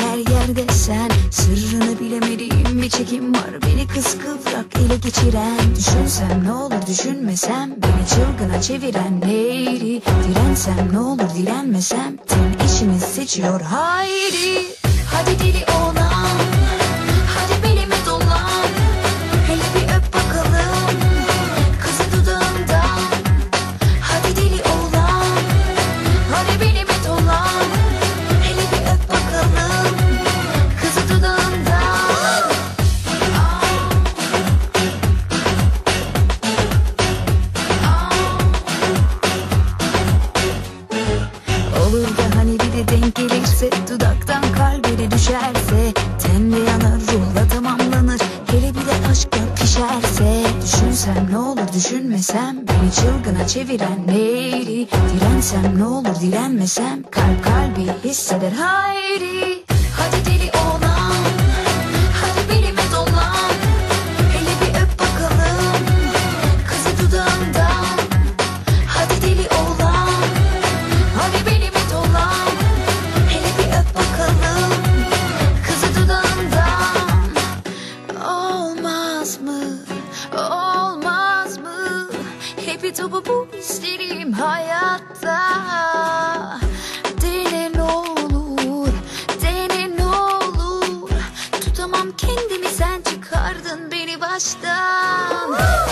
her yerde sen. Sırrını bilemediğim bir çekim var. Beni kıskıvrak ele geçiren. Düşünsem ne olur düşünmesem Beni çılgına çeviren. Neydi? Dirensem ne olur direnmesem. Tüm işini seçiyor haydi. Hadi gelirse Dudaktan kalbine düşerse Tenle yanar ruhla tamamlanır. Hele bir de aşkla pişerse. Düşünsem ne olur düşünmesem Beni çılgına çeviren neydi? Dirensem ne olur direnmesem Kalp kalbi hisseder haydi kitabı bu isterim hayatta. Dene ne olur, dene ne olur. Tutamam kendimi sen çıkardın beni baştan.